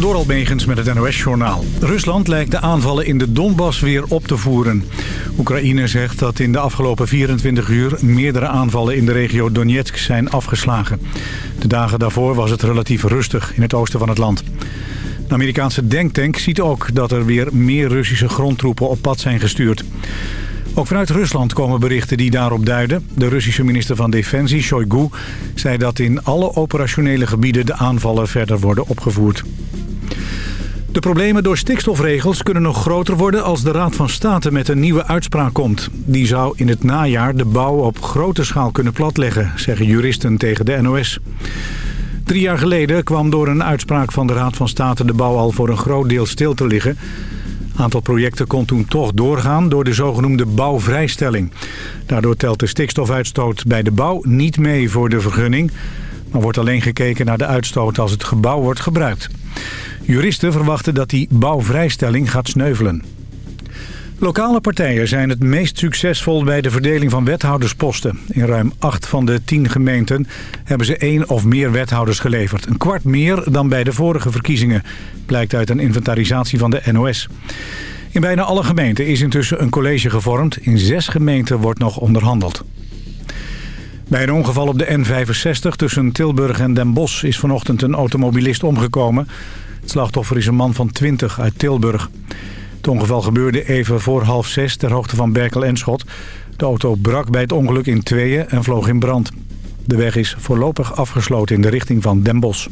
Door Almegens met het NOS-journaal. Rusland lijkt de aanvallen in de Donbass weer op te voeren. Oekraïne zegt dat in de afgelopen 24 uur... meerdere aanvallen in de regio Donetsk zijn afgeslagen. De dagen daarvoor was het relatief rustig in het oosten van het land. De Amerikaanse denktank ziet ook dat er weer meer Russische grondtroepen op pad zijn gestuurd. Ook vanuit Rusland komen berichten die daarop duiden. De Russische minister van Defensie, Shoigu, zei dat in alle operationele gebieden de aanvallen verder worden opgevoerd. De problemen door stikstofregels kunnen nog groter worden als de Raad van State met een nieuwe uitspraak komt. Die zou in het najaar de bouw op grote schaal kunnen platleggen, zeggen juristen tegen de NOS. Drie jaar geleden kwam door een uitspraak van de Raad van State de bouw al voor een groot deel stil te liggen aantal projecten kon toen toch doorgaan door de zogenoemde bouwvrijstelling. Daardoor telt de stikstofuitstoot bij de bouw niet mee voor de vergunning... maar wordt alleen gekeken naar de uitstoot als het gebouw wordt gebruikt. Juristen verwachten dat die bouwvrijstelling gaat sneuvelen. Lokale partijen zijn het meest succesvol bij de verdeling van wethoudersposten. In ruim acht van de tien gemeenten hebben ze één of meer wethouders geleverd. Een kwart meer dan bij de vorige verkiezingen, blijkt uit een inventarisatie van de NOS. In bijna alle gemeenten is intussen een college gevormd. In zes gemeenten wordt nog onderhandeld. Bij een ongeval op de N65 tussen Tilburg en Den Bosch is vanochtend een automobilist omgekomen. Slachtoffer is een man van 20 uit Tilburg. Het ongeval gebeurde even voor half zes ter hoogte van Berkel en Schot. De auto brak bij het ongeluk in tweeën en vloog in brand. De weg is voorlopig afgesloten in de richting van Den Bosch.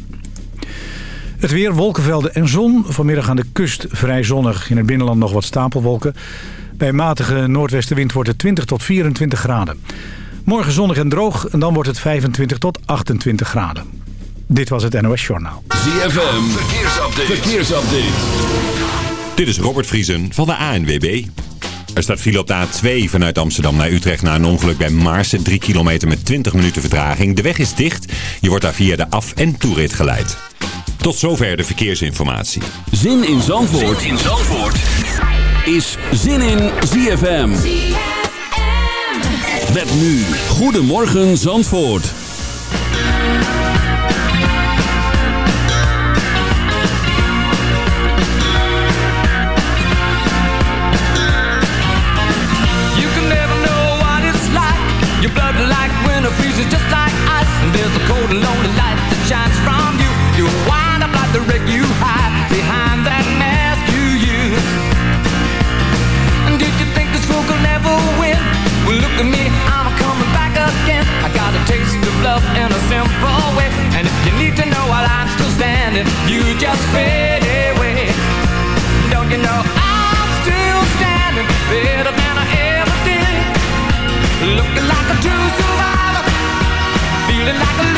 Het weer, wolkenvelden en zon. Vanmiddag aan de kust vrij zonnig. In het binnenland nog wat stapelwolken. Bij matige noordwestenwind wordt het 20 tot 24 graden. Morgen zonnig en droog en dan wordt het 25 tot 28 graden. Dit was het NOS Journaal. ZFM, verkeersupdate. verkeersupdate. Dit is Robert Vriesen van de ANWB. Er staat file op de A2 vanuit Amsterdam naar Utrecht na een ongeluk bij Maarsen. 3 kilometer met 20 minuten vertraging. De weg is dicht. Je wordt daar via de af- en toerit geleid. Tot zover de verkeersinformatie. Zin in Zandvoort, zin in Zandvoort. is Zin in ZFM. ZFM. Met nu. Goedemorgen Zandvoort. There's a cold and lonely light that shines from you. You wind up like the wreck you hide behind that mask you use. And did you think this fool could never win? Well, look at me, I'm coming back again. I got a taste of love in a simple way. And if you need to know while I'm still standing, you just fade feeling like a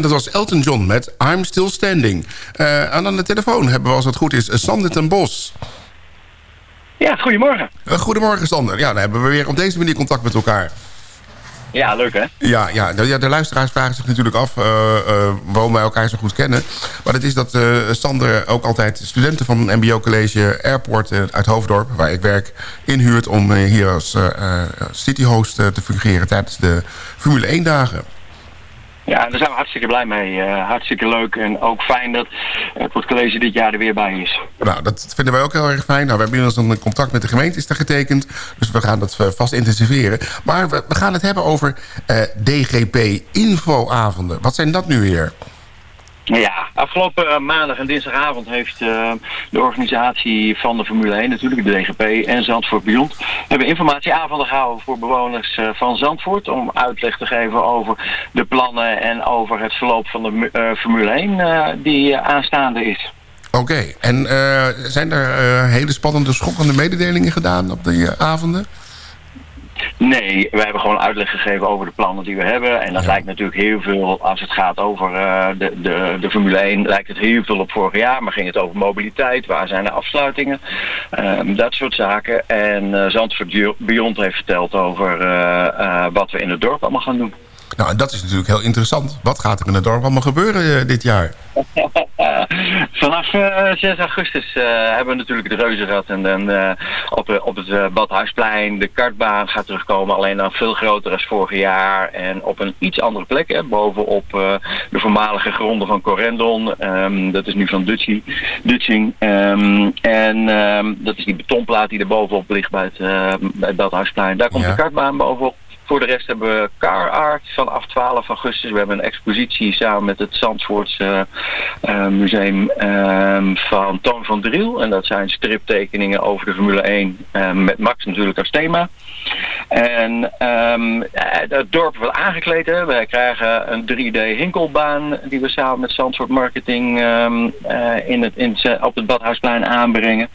Ja, dat was Elton John met I'm Still Standing. Uh, en aan de telefoon hebben we, als het goed is, Sander ten Bos. Ja, goedemorgen. Uh, goedemorgen, Sander. Ja, dan hebben we weer op deze manier contact met elkaar. Ja, leuk hè? Ja, ja, de, ja, de luisteraars vragen zich natuurlijk af uh, uh, waarom wij elkaar zo goed kennen. Maar het is dat uh, Sander ook altijd studenten van het mbo-college Airport uit Hoofddorp... waar ik werk, inhuurt om hier als cityhost te fungeren tijdens de Formule 1 dagen. Ja, daar zijn we hartstikke blij mee. Uh, hartstikke leuk en ook fijn dat het college dit jaar er weer bij is. Nou, dat vinden wij ook heel erg fijn. Nou, we hebben inmiddels een contact met de gemeente is daar getekend. Dus we gaan dat vast intensiveren. Maar we, we gaan het hebben over uh, DGP-infoavonden. Wat zijn dat nu weer? Ja, afgelopen maandag en dinsdagavond heeft uh, de organisatie van de Formule 1, natuurlijk de DGP en Zandvoort Beyond, hebben informatieavonden gehouden voor bewoners uh, van Zandvoort om uitleg te geven over de plannen en over het verloop van de Formule 1 die aanstaande is. Oké, en zijn er hele spannende, schokkende mededelingen gedaan op die avonden? Nee, we hebben gewoon uitleg gegeven over de plannen die we hebben. En dat ja. lijkt natuurlijk heel veel, als het gaat over uh, de, de, de Formule 1, lijkt het heel veel op vorig jaar. Maar ging het over mobiliteit, waar zijn de afsluitingen, um, dat soort zaken. En uh, Zandvoort Beyond heeft verteld over uh, wat we in het dorp allemaal gaan doen. Nou, dat is natuurlijk heel interessant. Wat gaat er in het dorp allemaal gebeuren dit jaar? Vanaf uh, 6 augustus uh, hebben we natuurlijk de Reuzenrad en dan uh, op, op het Badhuisplein. De kartbaan gaat terugkomen, alleen dan veel groter als vorig jaar. En op een iets andere plek, hè, bovenop de voormalige gronden van Corendon. Um, dat is nu van Dutchie, Dutching. Um, en um, dat is die betonplaat die er bovenop ligt bij het, bij het Badhuisplein. Daar komt ja. de kartbaan bovenop. Voor de rest hebben we Car vanaf 12 augustus. We hebben een expositie samen met het Zandvoortse uh, museum um, van Toon van Driel. En dat zijn striptekeningen over de Formule 1 uh, met Max natuurlijk als thema. En het dorp wordt aangekleed. Hè. Wij krijgen een 3D hinkelbaan die we samen met Zandvoort Marketing in het, in, op het Badhuisplein aanbrengen.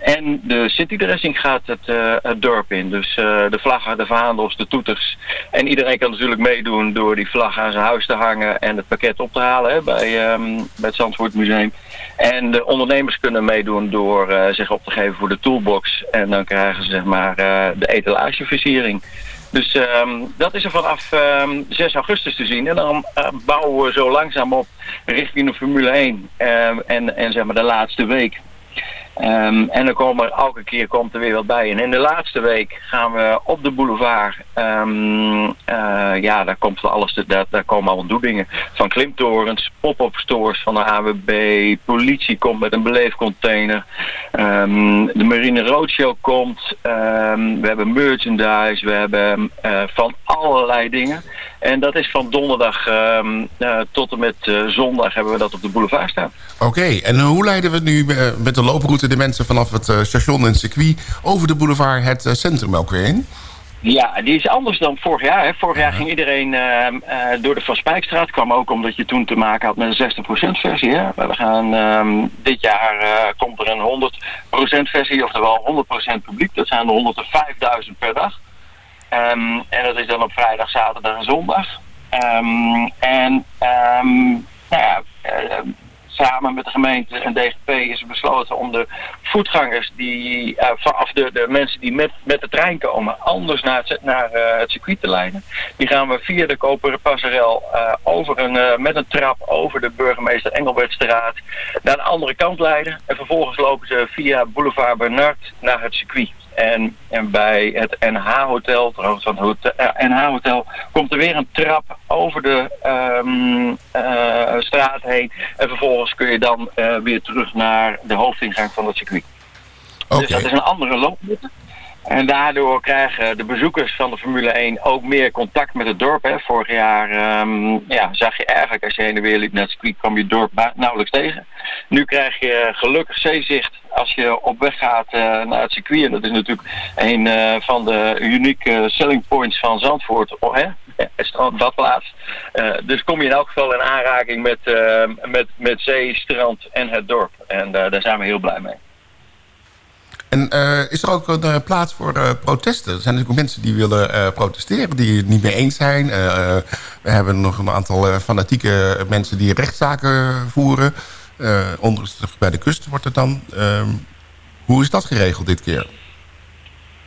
En de citydressing gaat het, het dorp in. Dus uh, de vlaggen, de de toeters. En iedereen kan natuurlijk meedoen door die vlag aan zijn huis te hangen en het pakket op te halen bij, bij het Zandvoort Museum. En de ondernemers kunnen meedoen door uh, zich op te geven voor de toolbox. En dan krijgen ze zeg maar uh, de etalageversiering. Dus um, dat is er vanaf um, 6 augustus te zien. En dan uh, bouwen we zo langzaam op richting de Formule 1. en, en zeg maar de laatste week. Um, en dan komen elke keer komt er weer wat bij. En in de laatste week gaan we op de boulevard. Um, uh, ja, daar komt alles. Daar, daar komen allemaal doedingen. Van klimtorens, pop-up stores van de AWB. Politie komt met een beleefcontainer. Um, de Marine Roadshow komt. we hebben merchandise. We hebben uh, van allerlei dingen. En dat is van donderdag uh, tot en met zondag hebben we dat op de boulevard staan. Oké, en hoe leiden we nu met de looproute de mensen vanaf het uh, station en circuit over de boulevard het centrum ook weer in? Ja, die is anders dan vorig jaar. Hè. Vorig jaar ging iedereen uh, uh, door de Van Spijkstraat. kwam ook omdat je toen te maken had met een 60% versie. Hè. We gaan, um, dit jaar uh, komt er een 100% versie, oftewel 100% publiek. Dat zijn er 105.000 per dag. Um, en dat is dan op vrijdag, zaterdag en zondag. Um, en nou ja, samen met de gemeente en DGP is besloten om de voetgangers die uh, vanaf de, de mensen die met, met de trein komen anders naar het, naar, uh, het circuit te leiden. Die gaan we via de Koperen Passerel uh, over een, met een trap over de burgemeester Engelbertstraat naar de andere kant leiden. En vervolgens lopen ze via Boulevard Bernard naar het circuit. En, en bij het NH-hotel, trouwens van het hotel, NH-hotel, komt er weer een trap over de um, uh, straat heen. En vervolgens kun je dan uh, weer terug naar de hoofdingang van het circuit. Okay. Dus dat is een andere looproute. En daardoor krijgen de bezoekers van de Formule 1 ook meer contact met het dorp. Hè. Vorig jaar um, ja, zag je eigenlijk als je heen en weer liep naar het circuit, kwam je het dorp nauwelijks tegen. Nu krijg je gelukkig zeezicht als je op weg gaat uh, naar het circuit. En dat is natuurlijk een uh, van de unieke selling points van Zandvoort. Hè? badplaats. Uh, dus kom je in elk geval in aanraking met, met, met zee, strand en het dorp. En daar zijn we heel blij mee. En is er ook een plaats voor protesten? Er zijn natuurlijk mensen die willen protesteren, die het niet mee eens zijn. we hebben nog een aantal fanatieke mensen die rechtszaken voeren. onrustig bij de kust wordt het dan. Ehm, hoe is dat geregeld dit keer?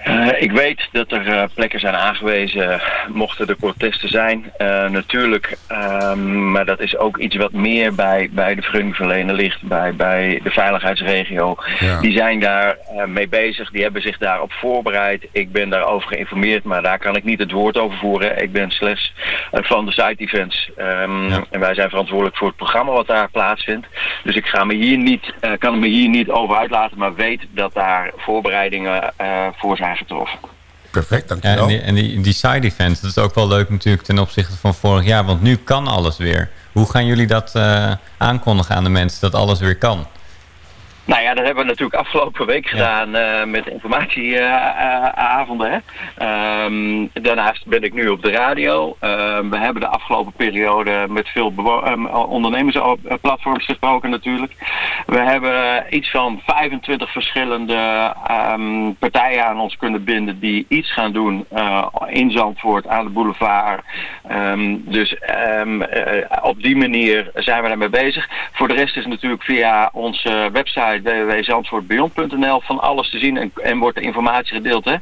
Uh, ik weet dat er uh, plekken zijn aangewezen mochten er protesten zijn. Uh, natuurlijk, um, maar dat is ook iets wat meer bij, bij de vergunningverlener ligt, bij, bij de veiligheidsregio. Ja. Die zijn daar mee bezig, die hebben zich daarop voorbereid. Ik ben daarover geïnformeerd, maar daar kan ik niet het woord over voeren. Ik ben slechts van de site events. Um, ja. En wij zijn verantwoordelijk voor het programma wat daar plaatsvindt. Dus ik ga me hier niet, kan me hier niet over uitlaten, maar weet dat daar voorbereidingen voor zijn getroffen. Perfect, dankjewel. Ja, en die, en die, die side events, dat is ook wel leuk natuurlijk ten opzichte van vorig jaar. Want nu kan alles weer. Hoe gaan jullie dat uh, aankondigen aan de mensen dat alles weer kan? Nou ja, dat hebben we natuurlijk afgelopen week gedaan ja. uh, met informatieavonden. Uh, um, daarnaast ben ik nu op de radio. Uh, we hebben de afgelopen periode met veel um, ondernemersplatforms gesproken natuurlijk. We hebben iets van 25 verschillende um, partijen aan ons kunnen binden die iets gaan doen in Zandvoort aan de boulevard. dus op die manier zijn we daarmee bezig. Voor de rest is natuurlijk via onze website www.zandvoortbeyond.nl van alles te zien en, en wordt de informatie gedeeld hè,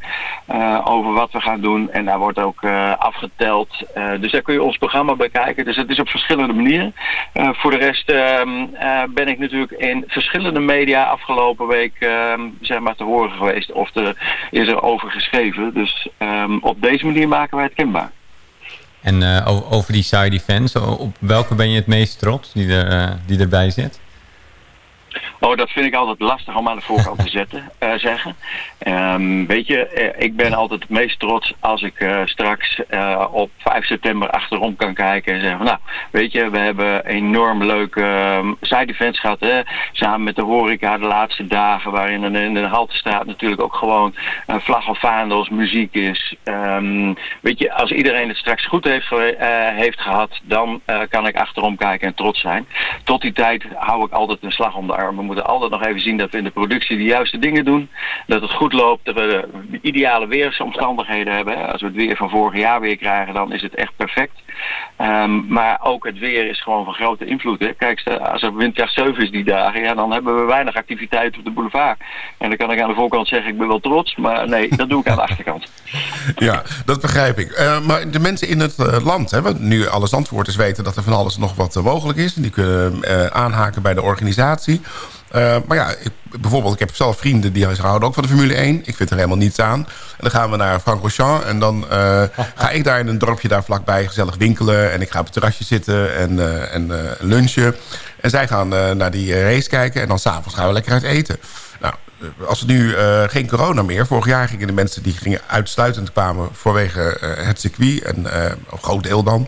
uh, over wat we gaan doen. En daar wordt ook uh, afgeteld. Uh, dus daar kun je ons programma bekijken. Dus het is op verschillende manieren. voor de rest ehm, ben ik natuurlijk in verschillende media afgelopen week ehm, zeg maar te horen geweest. Of er is er over geschreven. Dus um, op deze manier maken wij het kenbaar. En over die side events, op welke ben je het meest trots die, er, die erbij zit? Oh, dat vind ik altijd lastig om aan de voorkant te zetten, uh, zeggen. Um, weet je, uh, ik ben altijd het meest trots als ik uh, straks op 5 september achterom kan kijken en zeggen van nou, weet je, we hebben enorm leuke side events gehad, hè? samen met de horeca de laatste dagen, waarin er in de Haltestraat natuurlijk ook gewoon vlag of vaandels, muziek is. Um, weet je, als iedereen het straks goed heeft, heeft gehad, dan kan ik achterom kijken en trots zijn. Tot die tijd hou ik altijd een slag om de arm moeten altijd nog even zien dat we in de productie de juiste dingen doen. Dat het goed loopt, dat we de ideale weersomstandigheden hebben. Als we het weer van vorig jaar weer krijgen, dan is het echt perfect. Um, maar ook het weer is gewoon van grote invloed. Hè. Kijk, als er windkracht 7 is die dagen, ja, dan hebben we weinig activiteit op de boulevard. En dan kan ik aan de voorkant zeggen, ik ben wel trots, maar nee, dat doe ik aan de achterkant. Ja, dat begrijp ik. Uh, maar de mensen in het uh, land, hè, want nu alle zandvoorters weten dat er van alles nog wat uh, mogelijk is. En die kunnen aanhaken bij de organisatie. Uh, maar ja, ik, bijvoorbeeld, ik heb zelf vrienden die houden ook van de Formule 1. Ik vind er helemaal niets aan. En dan gaan we naar Francorchamps en dan uh, ga ik daar in een dorpje daar vlakbij gezellig winkelen. En ik ga op het terrasje zitten en, uh, en lunchen. En zij gaan naar die race kijken en dan s'avonds gaan we lekker uit eten. Nou, als er nu geen corona meer... Vorig jaar gingen de mensen die gingen uitsluitend kwamen vanwege het circuit. En een groot deel dan.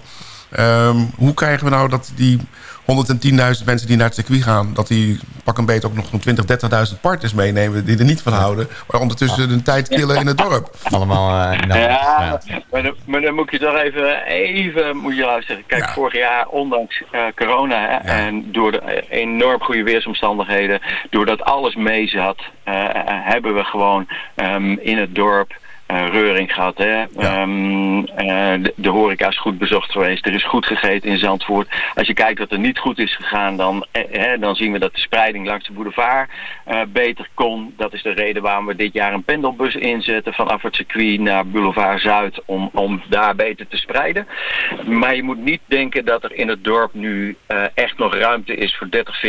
Um, hoe krijgen we nou dat die 110.000 mensen die naar het circuit gaan... dat die pak een beetje ook nog zo'n 20.000, 30.000 partners meenemen... die er niet van houden. Maar ondertussen een tijd killen in het dorp. Allemaal uh, nou, ja, maar dan, maar dan, moet je toch even, even moet je luisteren. Kijk, ja. vorig jaar, ondanks uh, corona... Hè, ja. en door de enorm goede weersomstandigheden... doordat alles mee zat... Uh, hebben we gewoon um, in het dorp reuring gehad. Hè? Ja. Um, uh, de, de, horeca is goed bezocht geweest. Er is goed gegeten in Zandvoort. Als je kijkt wat er niet goed is gegaan, dan, eh, dan zien we dat de spreiding langs de boulevard uh, beter kon. Dat is de reden waarom we dit jaar een pendelbus inzetten vanaf het circuit naar Boulevard Zuid om, om daar beter te spreiden. Maar je moet niet denken dat er in het dorp nu echt nog ruimte is voor 30,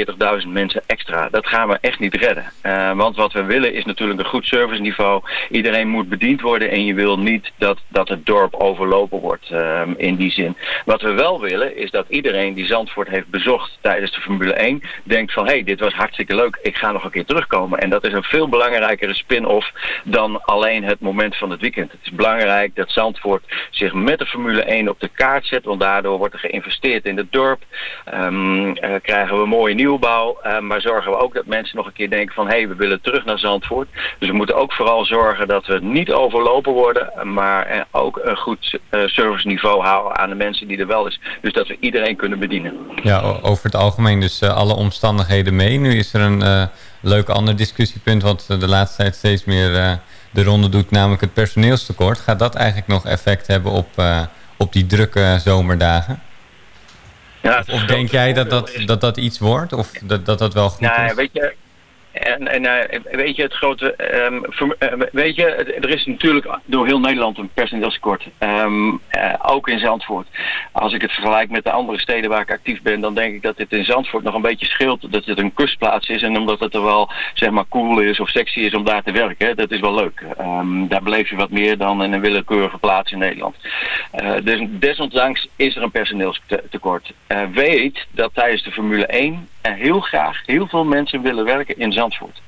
40.000 mensen extra. Dat gaan we echt niet redden. want wat we willen is natuurlijk een goed serviceniveau. Iedereen moet bediend worden en je wil niet dat, dat het dorp overlopen wordt um, in die zin. Wat we wel willen is dat iedereen die Zandvoort heeft bezocht tijdens de Formule 1 denkt van hé, hey, dit was hartstikke leuk, ik ga nog een keer terugkomen. En dat is een veel belangrijkere spin-off dan alleen het moment van het weekend. Het is belangrijk dat Zandvoort zich met de Formule 1 op de kaart zet, want daardoor wordt er geïnvesteerd in het dorp. Um, uh, krijgen we mooie nieuwbouw, uh, maar zorgen we ook dat mensen nog een keer denken van hé, hey, we willen terug naar Zandvoort. Dus we moeten ook vooral zorgen dat we niet over overlopen worden. Maar ook een goed serviceniveau houden aan de mensen die er wel is. Dus dat we iedereen kunnen bedienen. Ja, over het algemeen dus alle omstandigheden mee. Nu is er een leuk ander discussiepunt wat de laatste tijd steeds meer de ronde doet, namelijk het personeelstekort. Gaat dat eigenlijk nog effect hebben op, op die drukke zomerdagen? Ja, of, denk jij dat dat, dat dat iets wordt? Of dat dat, dat wel goed nou, is? Weet je, en, en uh, weet je, het grote, um, weet je, er is natuurlijk door heel Nederland een personeelstekort. Um, uh, ook in Zandvoort. Als ik het vergelijk met de andere steden waar ik actief ben, dan denk ik dat dit in Zandvoort nog een beetje scheelt. Dat het een kustplaats is en omdat het er wel, zeg maar, cool is of sexy is om daar te werken. Dat is wel leuk. Um, daar beleef je wat meer dan in een willekeurige plaats in Nederland. Dus desondanks is er een personeelstekort. weet dat tijdens de Formule 1 heel graag heel veel mensen willen werken in Zandvoort.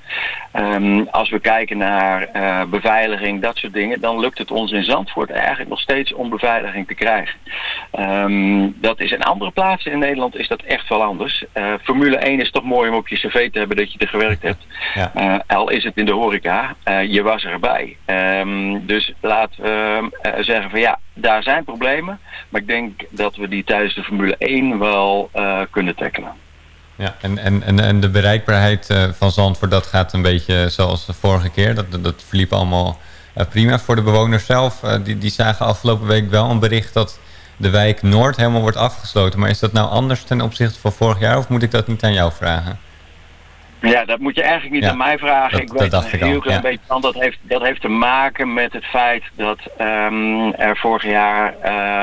Um, als we kijken naar uh, beveiliging, dat soort dingen, dan lukt het ons in Zandvoort eigenlijk nog steeds om beveiliging te krijgen. Um, dat is in andere plaatsen in Nederland is dat echt wel anders. Uh, Formule 1 is toch mooi om op je cv te hebben dat je er gewerkt hebt. Ja. Uh, al is het in de horeca, je was erbij. Um, dus laten we zeggen van ja, daar zijn problemen. Maar ik denk dat we die tijdens de Formule 1 wel kunnen tackelen. Ja, en, en, en de bereikbaarheid uh, van Zandvoort, dat gaat een beetje zoals de vorige keer. Dat, dat verliep allemaal uh, prima. Voor de bewoners zelf, uh, die, die zagen afgelopen week wel een bericht dat de wijk Noord helemaal wordt afgesloten. Maar is dat nou anders ten opzichte van vorig jaar of moet ik dat niet aan jou vragen? Ja, dat moet je eigenlijk niet aan mij vragen. ik weet een heel klein beetje van. Dat heeft, dat heeft te maken met het feit dat um, er vorig jaar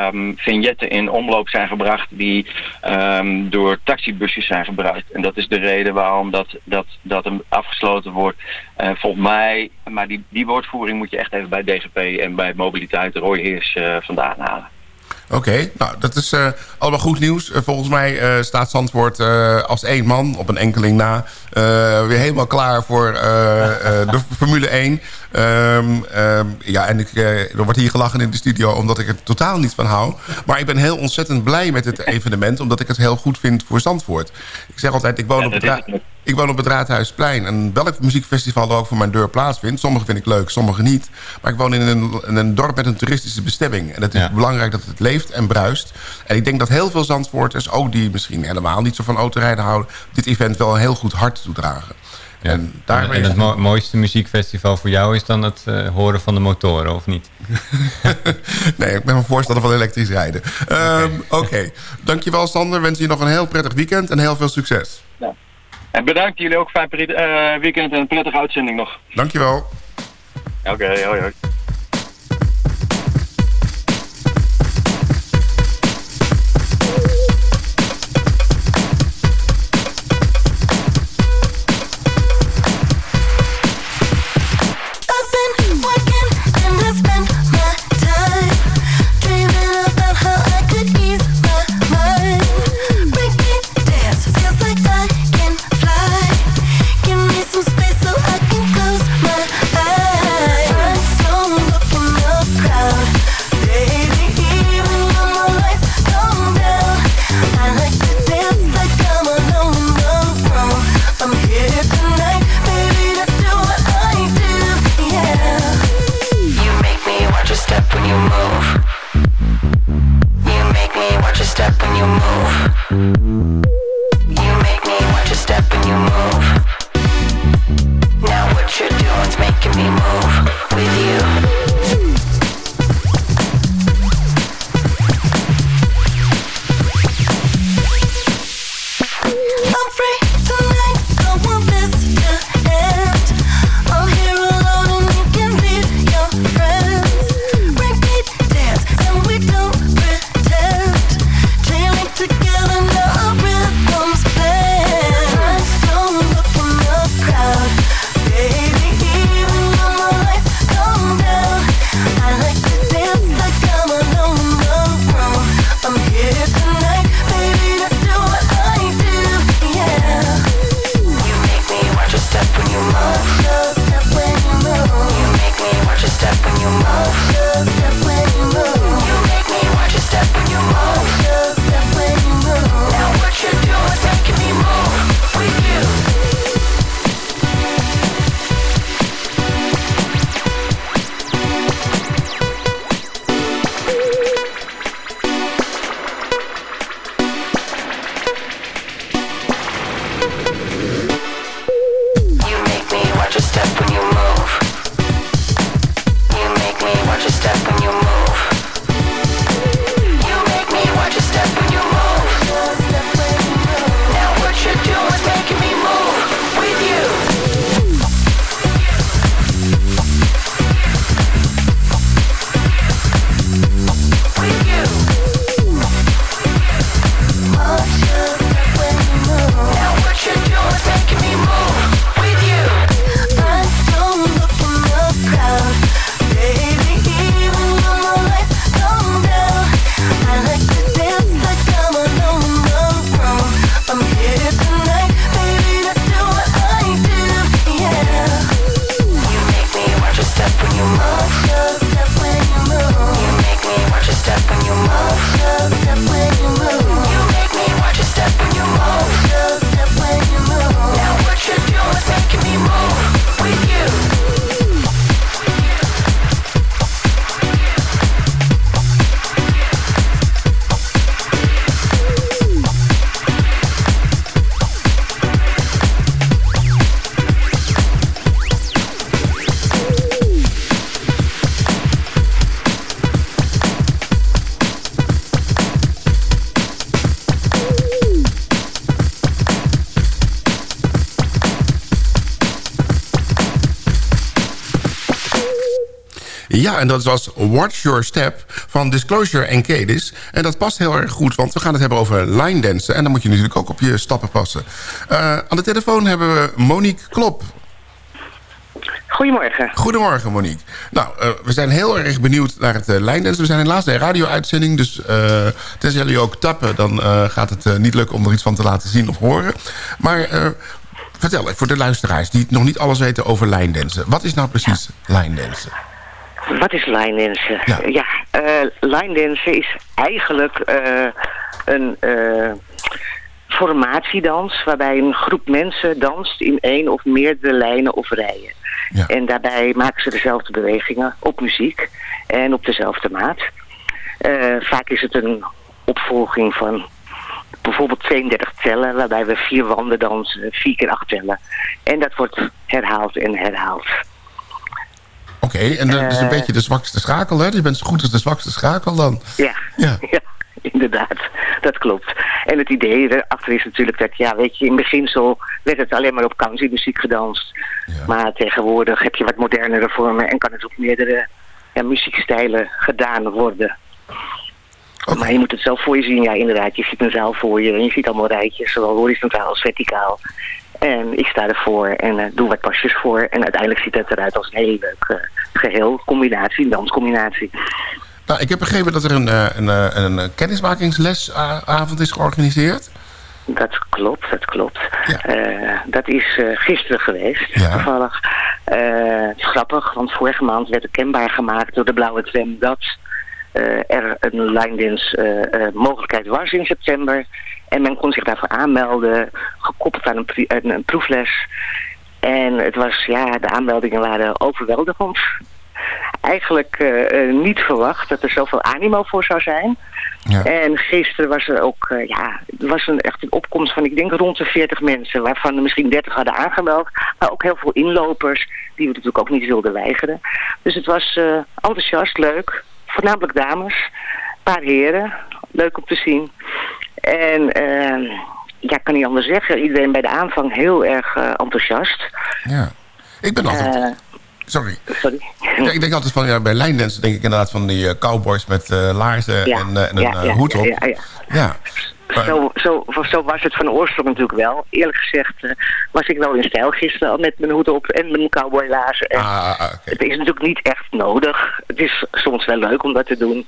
um, vignetten in omloop zijn gebracht die um, door taxibusjes zijn gebruikt. En dat is de reden waarom dat, dat, dat afgesloten wordt. Uh, volgens mij, maar die, die woordvoering moet je echt even bij DGP en bij mobiliteit Roy Heers uh, vandaan halen. Oké, nou dat is uh, allemaal goed nieuws. Uh, volgens mij uh, staat Zandvoort als één man op een enkeling na... weer helemaal klaar voor de Formule 1. Um, ehm, um, ja, en ik, er wordt hier gelachen in de studio omdat ik er totaal niet van hou. Maar ik ben heel ontzettend blij met het evenement... omdat ik het heel goed vind voor Zandvoort. Ik zeg altijd, ik woon ja, op het... Ik woon op het Raadhuisplein. En welk muziekfestival er ook voor mijn deur plaatsvindt... sommige vind ik leuk, sommige niet. Maar ik woon in een, in een dorp met een toeristische bestemming. En het is belangrijk dat het leeft en bruist. En ik denk dat heel veel Zandvoorters... ook die misschien helemaal niet zo van autorijden houden... dit event wel een heel goed hart toedragen. Ja. En, en het mooiste muziekfestival voor jou is dan het uh, horen van de motoren, of niet? nee, ik ben een voorstander van elektrisch rijden. Um, Oké, okay. dankjewel Sander. Wens je nog een heel prettig weekend en heel veel succes. En bedankt jullie ook. Fijn uh, weekend en een prettige uitzending nog. Dankjewel. Oké, okay, hoi hoi. Ja, en dat was Watch Your Step van Disclosure en Cadis. En dat past heel erg goed, want we gaan het hebben over line dansen. En dan moet je natuurlijk ook op je stappen passen. Uh, aan de telefoon hebben we Monique Klop. Goedemorgen. Goedemorgen, Monique. Nou, uh, we zijn heel erg benieuwd naar het uh, lijndansen. We zijn helaas een radio-uitzending, dus uh, tenzij jullie ook tappen... dan gaat het niet lukken om er iets van te laten zien of horen. Maar vertel, voor de luisteraars die nog niet alles weten over lijndansen. Wat is nou precies ja. lijndansen? Wat is line dansen? Ja, ja uh, line dansen is eigenlijk uh, een uh, formatiedans... waarbij een groep mensen danst in één of meerdere lijnen of rijen. Ja. En daarbij maken ze dezelfde bewegingen op muziek en op dezelfde maat. vaak is het een opvolging van bijvoorbeeld 32 tellen... waarbij we vier wanden dansen, vier keer acht tellen. En dat wordt herhaald en herhaald. Oké, okay, en dat is een beetje de zwakste schakel, hè? Je bent zo goed als de zwakste schakel dan. Ja, ja. ja inderdaad. Dat klopt. En het idee erachter is natuurlijk dat, ja, weet je, in beginsel werd het alleen maar op countrymuziek gedanst. Ja. Maar tegenwoordig heb je wat modernere vormen en kan het op meerdere ja, muziekstijlen gedaan worden. Okay. Maar je moet het zelf voor je zien, ja inderdaad. Je ziet een zaal voor je en je ziet allemaal rijtjes, zowel horizontaal als verticaal. En ik sta ervoor en uh, doe wat pasjes voor. En uiteindelijk ziet het eruit als een heel leuk uh, geheel, combinatie, een danscombinatie. Nou, ik heb begrepen dat er een, uh, een, een kennismakingslesavond is georganiseerd. Dat klopt, dat klopt. Ja. dat is gisteren geweest, ja. toevallig. het is grappig, want vorige maand werd het kenbaar gemaakt door de Blauwe Tram dat er een line dance mogelijkheid was in september. En men kon zich daarvoor aanmelden, gekoppeld aan een, een, een proefles. En het was, ja, de aanmeldingen waren overweldigend. Eigenlijk uh, niet verwacht dat er zoveel animo voor zou zijn. Ja. En gisteren was er ook, uh, ja, was een, echt een opkomst van, ik denk rond de 40 mensen, waarvan er misschien 30 hadden aangemeld. Maar ook heel veel inlopers, die we natuurlijk ook niet wilden weigeren. Dus het was uh, enthousiast, leuk. Voornamelijk dames, een paar heren, leuk om te zien. En uh, ja, ik kan niet anders zeggen. Iedereen bij de aanvang heel erg uh, enthousiast. Ja, ik ben altijd... Uh, sorry. Sorry. Ja, ik denk altijd van, ja, bij lijndansen denk ik inderdaad van die uh, cowboys met laarzen ja. en, en ja, een hoed op. Ja, ja, ja. Zo, zo, zo was het van oorsprong natuurlijk wel. Eerlijk gezegd uh, was ik wel in stijl gisteren al met mijn hoed op en mijn cowboylaarzen. Ah, okay. Het is natuurlijk niet echt nodig. Het is soms wel leuk om dat te doen.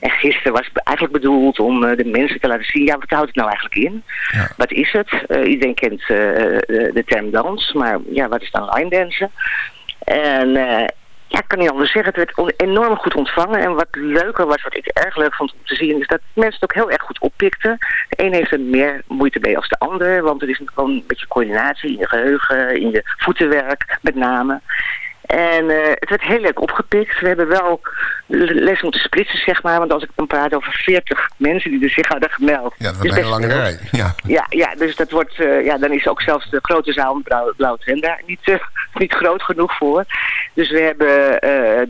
En gisteren was het eigenlijk bedoeld om uh, de mensen te laten zien, ja, wat houdt het nou eigenlijk in? Ja. Wat is het? Uh, iedereen kent de, de term dans, maar ja, wat is dan line dansen? En ja, ik kan niet anders zeggen. Het werd enorm goed ontvangen. En wat leuker was, wat ik erg leuk vond om te zien... is dat mensen het ook heel erg goed oppikten. De een heeft er meer moeite mee als de ander. Want er is gewoon een beetje coördinatie in je geheugen, in je voetenwerk met name. En uh, het werd heel leuk opgepikt. We hebben wel les moeten splitsen, zeg maar. Want als ik dan praat over 40 mensen die er zich hadden gemeld. Ja, dat is een lange rij. Ja. ja, ja, dus dat wordt, uh, ja, dan is ook zelfs de grote zaal blauw, daar niet, uh, niet groot genoeg voor. Dus we hebben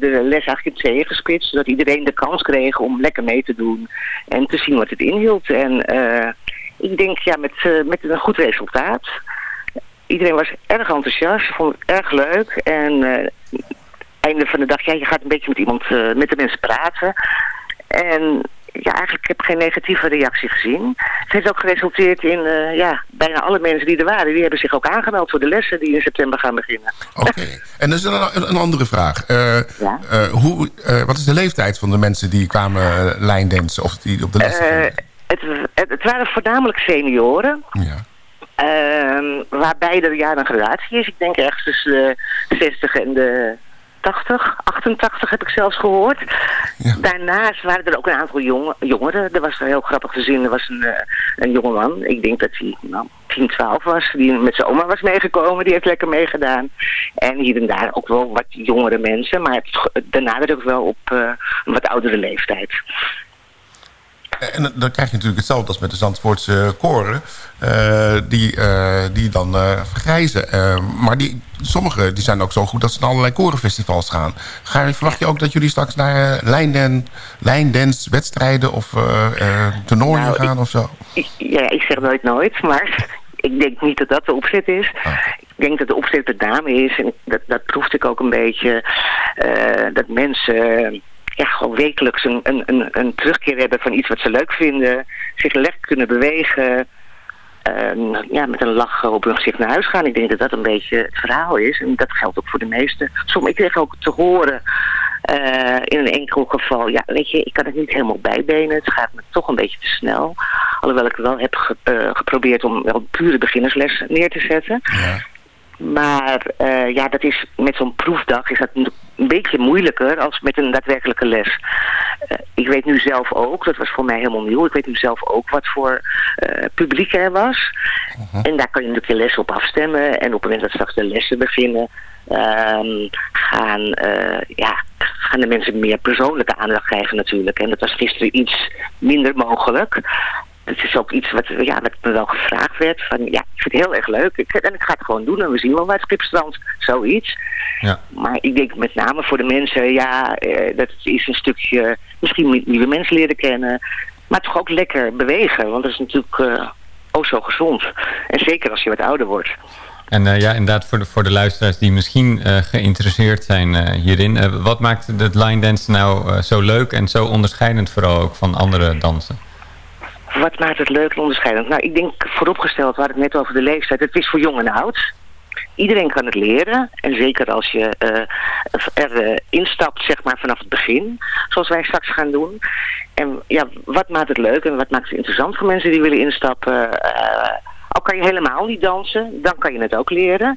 de les eigenlijk in tweeën gesplitst. Zodat iedereen de kans kreeg om lekker mee te doen. En te zien wat het inhield. En ik denk, ja, met, met een goed resultaat iedereen was erg enthousiast, vond het erg leuk. En uh, einde van de dag, ja, je gaat een beetje met iemand, uh, met de mensen praten. En ja, eigenlijk heb ik geen negatieve reactie gezien. Het heeft ook geresulteerd in, uh, ja, bijna alle mensen die er waren, die hebben zich ook aangemeld voor de lessen die in september gaan beginnen. Oké, okay. en dat is een, een andere vraag. Uh, ja? uh, hoe, wat is de leeftijd van de mensen die kwamen lijndansen of die op de lessen het, het, het, waren voornamelijk senioren. Ja. Uh, waarbij er ja een gradatie is. Ik denk ergens tussen de 60 en de 80, 88 heb ik zelfs gehoord. Ja. Daarnaast waren er ook een aantal jongen, jongeren. Er was heel grappig te zien. Er was een, uh, een jongeman. Ik denk dat hij nou, 10, 12 was. Die met zijn oma was meegekomen. Die heeft lekker meegedaan. En hier en daar ook wel wat jongere mensen. Maar het, daarna ook wel op uh, een wat oudere leeftijd. En dan krijg je natuurlijk hetzelfde als met de Zandvoortse koren. Uh, die, uh, die dan uh, vergrijzen. maar die, sommige die zijn ook zo goed dat ze naar allerlei korenfestivals gaan. Ga je, verwacht je ook dat jullie straks naar lijnden, wedstrijden of toernooien nou, gaan ik, of zo? Ik, ja, ik zeg nooit nooit, maar ik denk niet dat dat de opzet is. Ah. ik denk dat de opzet met name is, en dat, dat proefde ik ook een beetje, dat mensen ja, gewoon wekelijks een, een, een, een terugkeer hebben van iets wat ze leuk vinden, zich lekker kunnen bewegen, uh, ja, met een lach op hun gezicht naar huis gaan. Ik denk dat dat een beetje het verhaal is. En dat geldt ook voor de meesten. Soms, ik kreeg ook te horen uh, in een enkel geval... ja, weet je, ik kan het niet helemaal bijbenen. Het gaat me toch een beetje te snel. Alhoewel ik wel heb ge uh, geprobeerd om wel pure beginnersles neer te zetten. Ja. Maar uh, ja, dat is met zo'n proefdag is dat een beetje moeilijker als met een daadwerkelijke les. Uh, ik weet nu zelf ook, dat was voor mij helemaal nieuw, ik weet nu zelf ook wat voor uh, publiek er was. -huh. Mhm. En daar kan je natuurlijk je les op afstemmen. En op het moment dat straks de lessen beginnen, um, gaan, ja, gaan de mensen meer persoonlijke aandacht krijgen natuurlijk. En dat was gisteren iets minder mogelijk het is ook iets wat, ja, wat me wel gevraagd werd. Van, ja, ik vind het heel erg leuk. Ik, en ik ga het gewoon doen en we zien wel bij het Schipstrand. Zoiets. Ja. Maar ik denk met name voor de mensen, ja, eh, dat is een stukje misschien nieuwe mensen leren kennen. Maar toch ook lekker bewegen. Want dat is natuurlijk uh, ook zo gezond. En zeker als je wat ouder wordt. En uh, ja, inderdaad, voor de, voor de luisteraars die misschien uh, geïnteresseerd zijn uh, hierin. wat maakt het line dance nou zo leuk en zo onderscheidend vooral ook van andere dansen? Wat maakt het leuk en onderscheidend? Nou, ik denk vooropgesteld, we hadden het net over de leeftijd. Het is voor jong en oud. Iedereen kan het leren. En zeker als je uh, er uh, instapt, zeg maar, vanaf het begin. Zoals wij straks gaan doen. En ja, wat maakt het leuk en wat maakt het interessant voor mensen die willen instappen? Uh, al kan je helemaal niet dansen, dan kan je het ook leren.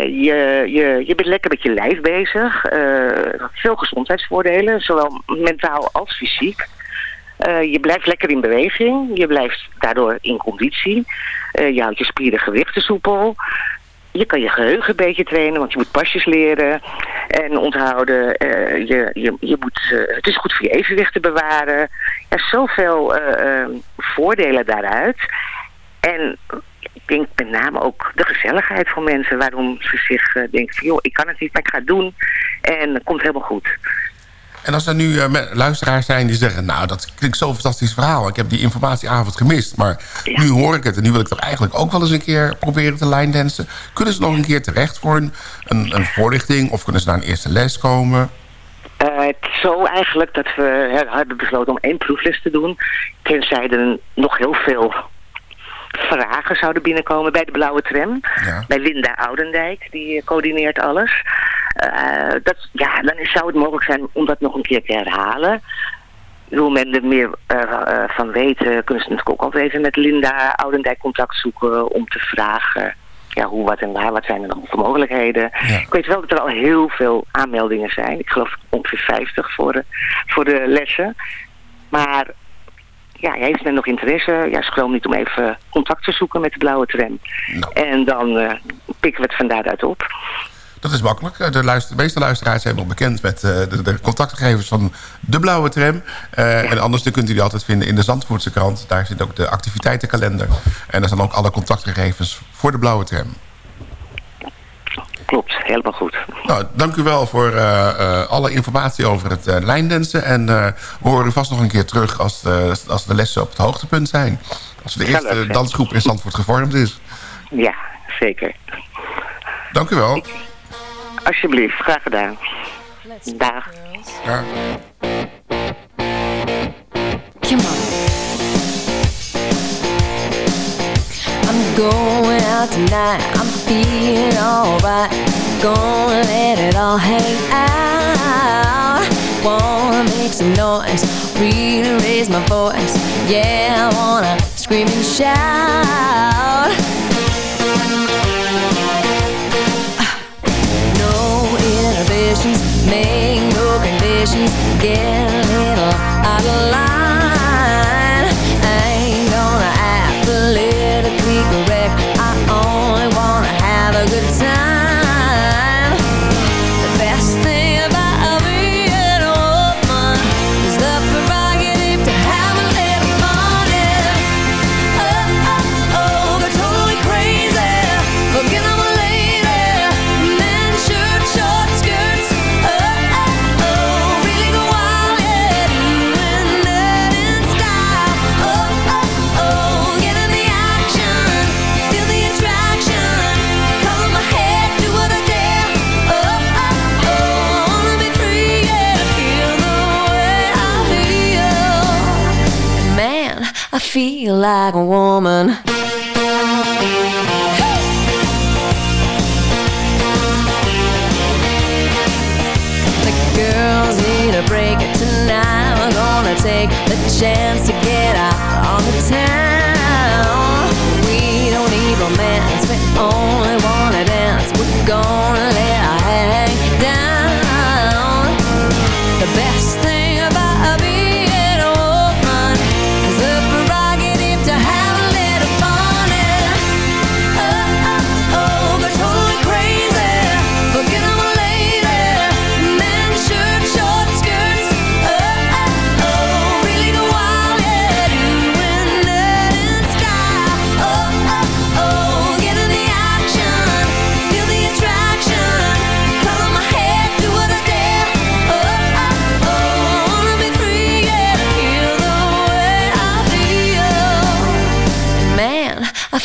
je, je, je bent lekker met je lijf bezig. veel gezondheidsvoordelen, zowel mentaal als fysiek. Uh, je blijft lekker in beweging. Je blijft daardoor in conditie. Uh, je houdt je spieren gewichten soepel. Je kan je geheugen een beetje trainen, want je moet pasjes leren en onthouden. Uh, je, je, je moet, het is goed voor je evenwicht te bewaren. Er zijn zoveel voordelen daaruit. En ik denk met name ook de gezelligheid van mensen. Waarom ze zich denken joh, ik kan het niet, maar ik ga het doen. En het komt helemaal goed. En als er nu uh, luisteraars zijn die zeggen... nou, dat klinkt zo'n fantastisch verhaal. Ik heb die informatieavond gemist. Maar ja. nu hoor ik het en nu wil ik toch eigenlijk ook wel eens een keer proberen te line dansen. Kunnen ze nog een keer terecht voor een, een, een voorlichting? Of kunnen ze naar een eerste les komen? Uh, het is zo eigenlijk dat we hebben besloten om één proefles te doen. Tenzij er nog heel veel vragen zouden binnenkomen bij de Blauwe Tram. Ja. Bij Linda Oudendijk, die coördineert alles. Uh, dat, ja, dan zou het mogelijk zijn om dat nog een keer te herhalen. Hoe men er meer uh, van weet, kunnen ze natuurlijk ook altijd even met Linda Oudendijk contact zoeken om te vragen ja, hoe, wat en waar, wat zijn er nog voor mogelijkheden. Ja. Ik weet wel dat er al heel veel aanmeldingen zijn. Ik geloof ongeveer 50 voor de, voor de lessen. Maar ja, heeft men nog interesse? Ja, schroom niet om even contact te zoeken met de blauwe tram. Nou. En dan uh, pikken we het van daaruit op. Dat is makkelijk. De, luister, de meeste luisteraars zijn wel bekend met uh, de, de, contactgegevens van de Blauwe Tram. Uh, ja. En anders kunt u die altijd vinden in de Zandvoortse krant. Daar zit ook de activiteitenkalender. En daar staan ook alle contactgegevens voor de Blauwe Tram. Klopt, helemaal goed. Nou, dank u wel voor uh, alle informatie over het lijndansen. En we horen u vast nog een keer terug als de, als de lessen op het hoogtepunt zijn. Als de eerste dansgroep in Zandvoort gevormd is. Ja, zeker. Dank u wel. Alsjeblieft, graag gedaan. Dag. Ja. Come on. I'm going out tonight. I'm feeling alright. Gonna let it all hang out. Wanna make some noise. Really raise my voice. Yeah, I wanna scream and shout. Conditions, make no conditions, get a little out of line. I ain't gonna act politically correct. I only wanna have a good time. Feel like a woman. The girls need a break tonight. We're gonna take the chance to get out on the town. We don't need romance, we only wanna dance. We're gonna let our hang down. The best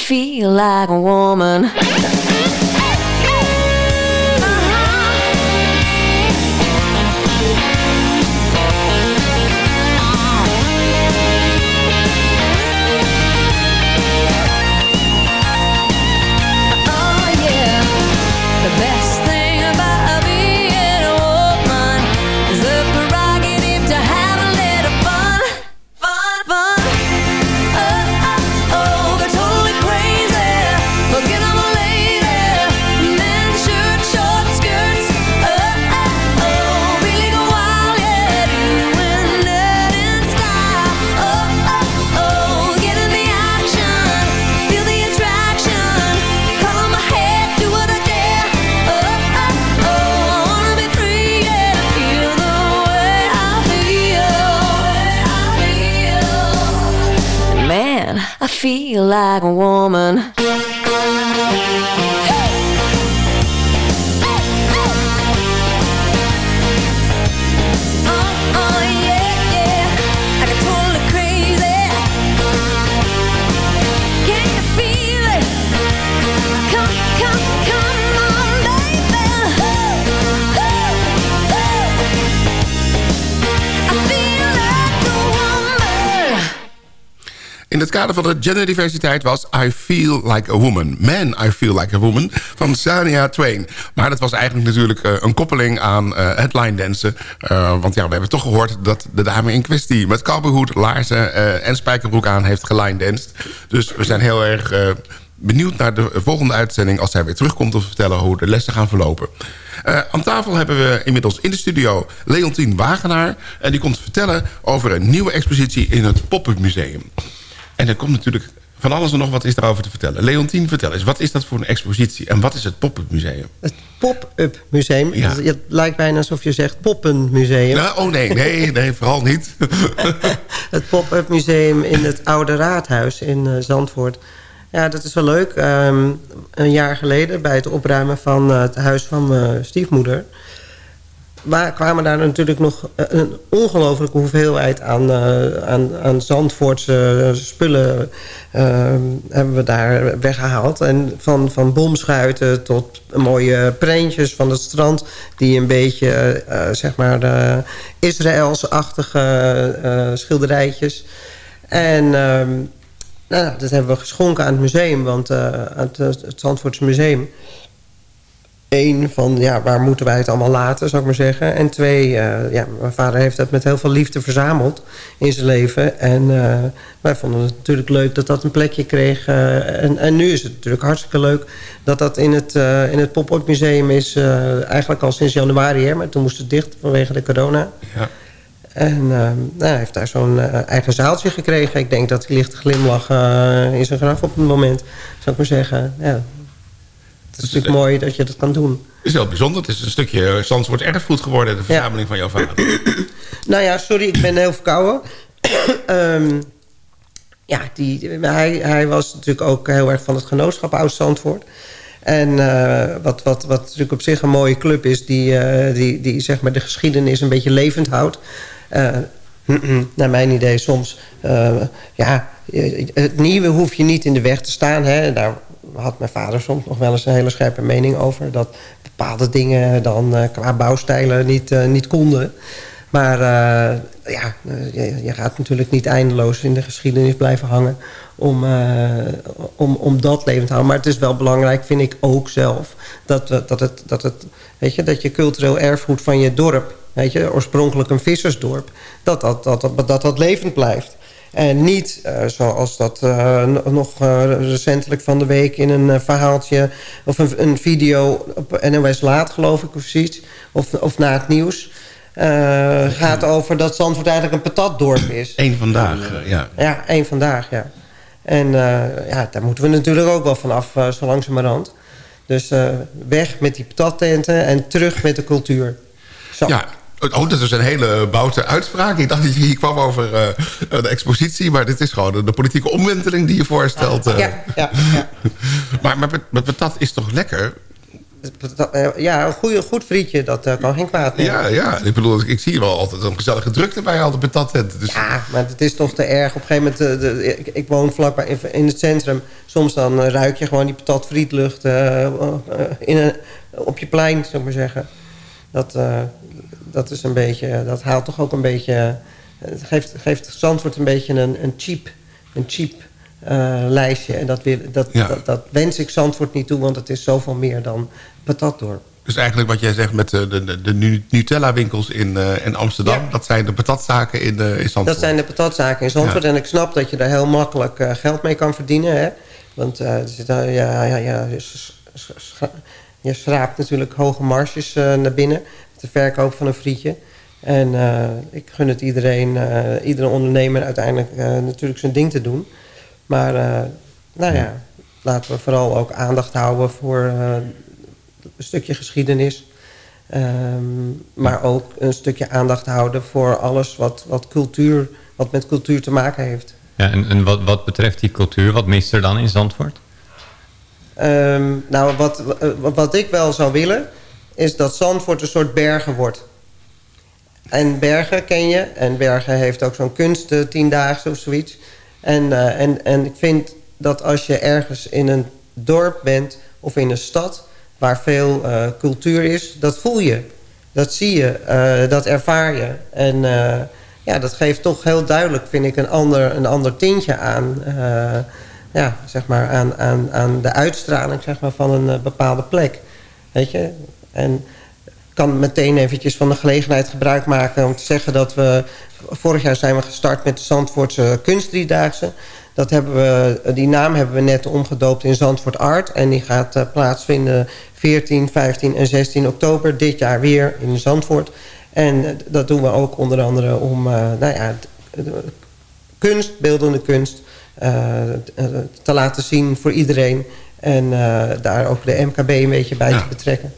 feel like a woman. Feel like a woman. In het kader van de genderdiversiteit was I Feel Like a Woman. Man, I Feel Like a Woman van Sania Twain. Maar dat was eigenlijk natuurlijk eh, een koppeling aan uh, het line dansen. Uh, want ja, we hebben toch gehoord dat de dame in kwestie... met kabelhoed, laarzen en spijkerbroek aan heeft geline-danced. Dus we zijn heel erg benieuwd naar de volgende uitzending... als zij weer terugkomt om te vertellen hoe de lessen gaan verlopen. Aan tafel hebben we inmiddels in de studio Leontien Wagenaar. En die komt vertellen over een nieuwe expositie in het Pop-up Museum. En er komt natuurlijk van alles en nog wat is daarover te vertellen. Leontien, vertel eens, wat is dat voor een expositie... en wat is het Pop-up Museum? Het Pop-up Museum? Ja. Het lijkt bijna alsof je zegt Poppenmuseum. Nou, oh nee, nee, nee, vooral niet. het Pop-up Museum in het Oude Raadhuis in uh, Zandvoort. Ja, dat is wel leuk. Um, een jaar geleden bij het opruimen van uh, het huis van mijn stiefmoeder... Maar kwamen daar natuurlijk nog een ongelofelijke hoeveelheid aan, uh, aan, aan Zandvoortse spullen uh, hebben we daar weggehaald. En van, van bomschuiten tot mooie prentjes van het strand... die een beetje, zeg maar, Israëls-achtige schilderijtjes. En nou, dat hebben we geschonken aan het museum, want het, het Zandvoortse museum... Eén, van ja, waar moeten wij het allemaal laten, zou ik maar zeggen. En twee, uh, ja, mijn vader heeft dat met heel veel liefde verzameld in zijn leven. En uh, wij vonden het natuurlijk leuk dat dat een plekje kreeg. Uh, en, en nu is het natuurlijk hartstikke leuk dat dat in het, in het Pop-Up Museum is. eigenlijk al sinds januari, hè, maar toen moest het dicht vanwege de corona. Ja. En nou, hij heeft daar zo'n eigen zaaltje gekregen. Ik denk dat hij ligt te glimlachen in zijn graf op het moment, zou ik maar zeggen. Ja, het is natuurlijk mooi dat je dat kan doen. Het is wel bijzonder. Het is een stukje Zandvoort erfgoed geworden, de verzameling ja. van jouw vader. nou ja, sorry, ik ben heel verkouden. um, ja, die, hij, hij was natuurlijk ook heel erg van het genootschap Oud-Zandvoort. En uh, wat, wat, wat natuurlijk op zich een mooie club is... die, uh, die, die zeg maar de geschiedenis een beetje levend houdt. Uh, naar mijn idee soms... ja, het nieuwe hoef je niet in de weg te staan. Hè. Daar had mijn vader soms nog wel eens een hele scherpe mening over. Dat bepaalde dingen dan uh, qua bouwstijlen niet, uh, niet konden. Maar ja, je, je, gaat natuurlijk niet eindeloos in de geschiedenis blijven hangen... Om, om, om dat levend te houden. Maar het is wel belangrijk, vind ik ook zelf... dat, dat, het, dat, het, weet je, dat je cultureel erfgoed van je dorp... Weet je, oorspronkelijk een vissersdorp... dat dat, dat, dat, dat, dat levend blijft. En niet uh, zoals dat uh, nog uh, recentelijk van de week in een verhaaltje... of een, een, video op NOS Laat, geloof ik, of zoiets. Of, of na het nieuws. gaat over dat Zandvoort eigenlijk een patatdorp is. Eén vandaag, ja. Ja, één vandaag, ja. En ja, daar moeten we natuurlijk ook wel vanaf, zo langzamerhand. Dus weg met die patattenten en terug met de cultuur. Zo. Ja, Oh, dat is een hele boute uitspraak. Ik dacht dat je hier kwam over uh, de expositie... maar dit is gewoon de politieke omwenteling die je voorstelt. Uh. Ja, ja, ja. maar, maar met, patat is toch lekker? Ja, een goede, goed frietje, dat uh, kan geen kwaad nemen. Ja, ja. Ik bedoel, ik zie wel altijd een gezellige drukte bij al de patattent. Dus... Ja, maar het is toch te erg. Op een gegeven moment, de, ik, ik, woon vlakbij in, in, het centrum. Soms dan ruik je gewoon die patatfrietlucht in een, op je plein, zou ik maar zeggen. Dat, dat is een beetje, dat haalt toch ook een beetje... Het geeft, geeft Zandvoort een beetje een, een cheap, een cheap uh, lijstje. En dat, wil, dat, dat, dat, wens ik Zandvoort niet toe, want het is zoveel meer dan patatdorp. Dus eigenlijk wat jij zegt met de, de, de Nutella-winkels in, uh, in Amsterdam... dat zijn de patatzaken in, uh, in Zandvoort? Dat zijn de patatzaken in Zandvoort. En ik snap dat je daar heel makkelijk geld mee kan verdienen. Hè? Want ja, ja, ja, je, je schraapt natuurlijk hoge marges naar binnen de verkoop van een frietje. En uh, ik gun het iedereen, uh, iedere ondernemer uiteindelijk uh, natuurlijk zijn ding te doen. Maar nou ja, laten we vooral ook aandacht houden voor een stukje geschiedenis. Um, maar ook een stukje aandacht houden voor alles wat, wat, cultuur, wat met cultuur te maken heeft. Ja, en, en wat, wat betreft die cultuur, wat mist er dan in Zandvoort? Um, nou, wat, wat ik wel zou willen is dat Zandvoort een soort bergen wordt. En Bergen ken je. En Bergen heeft ook zo'n kunst tiendaagse of zoiets. En, uh, en, en ik vind dat als je ergens in een dorp bent of in een stad... waar veel uh, cultuur is, dat voel je. Dat zie je, dat ervaar je. En ja, dat geeft toch heel duidelijk, vind ik, een ander, een ander tintje aan... ja, zeg maar aan, aan, aan de uitstraling zeg maar, van een bepaalde plek. Weet je, en kan meteen eventjes van de gelegenheid gebruik maken... om te zeggen dat we... Vorig jaar zijn we gestart met de Zandvoortse kunstdriedaagse. Dat hebben we, die naam hebben we net omgedoopt in Zandvoort Art. En die gaat uh, plaatsvinden 14, 15 en 16 oktober dit jaar weer in Zandvoort. En uh, dat doen we ook onder andere om uh, nou ja, kunst, beeldende kunst... te laten zien voor iedereen. En daar ook de MKB een beetje bij te betrekken.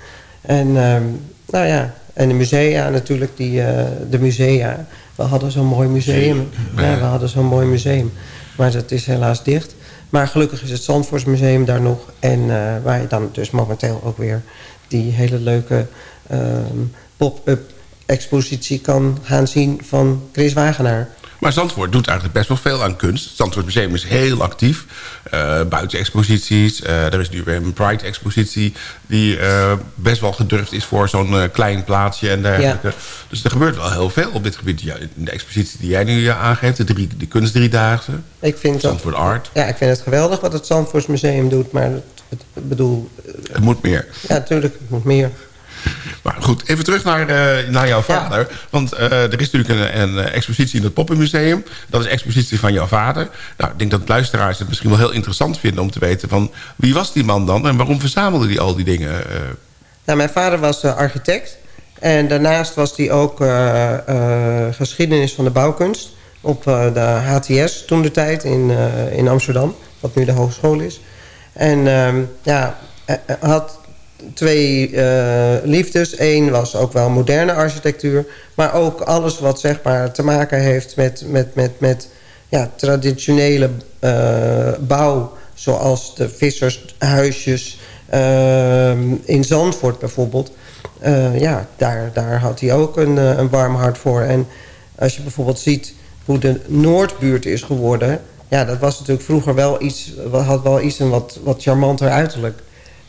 En ehm, nou ja, en de musea natuurlijk, die, uh, de musea. We hadden zo'n mooi museum. Ja, we hadden zo'n mooi museum. Maar dat is helaas dicht. Maar gelukkig is het Zandvoortsmuseum daar nog. En uh, waar je dan dus momenteel ook weer die hele leuke um, pop-up expositie kan gaan zien van Chris Wagenaar. Maar Zandvoort doet eigenlijk best wel veel aan kunst. Het Zandvoort Museum is heel actief. Uh, buiten exposities. Uh, er is nu weer een Pride-expositie... die uh, best wel gedurfd is voor zo'n klein plaatsje en dergelijke. Ja. Dus er gebeurt wel heel veel op dit gebied. Ja, de expositie die jij nu aangeeft, de, drie, de kunstdriedaagse. Ik vind Zandvoort Art. Ja, ik vind het geweldig wat het Zandvoort Museum doet. Maar het, het bedoel... Het moet meer. Ja, natuurlijk. Het moet meer. Maar goed, even terug naar, uh, naar jouw vader. Want uh, er is natuurlijk een, een, expositie in het Poppenmuseum. Dat is een expositie van jouw vader. Nou, ik denk dat luisteraars het misschien wel heel interessant vinden... om te weten van wie was die man dan... en waarom verzamelde hij al die dingen? Uh... Nou, mijn vader was architect. En daarnaast was hij ook geschiedenis van de bouwkunst... op de HTS toen de tijd in, in Amsterdam. Wat nu de hogeschool is. En ehm, ja, had twee uh, liefdes. Eén was ook wel moderne architectuur. Maar ook alles wat zeg maar, te maken heeft met, met, met, met ja, traditionele uh, bouw. Zoals de vissershuisjes uh, in Zandvoort bijvoorbeeld. ja, daar, daar had hij ook een, een warm hart voor. En als je bijvoorbeeld ziet hoe de Noordbuurt is geworden... ja, dat was natuurlijk vroeger wel iets... had wel iets een wat, wat charmanter uiterlijk.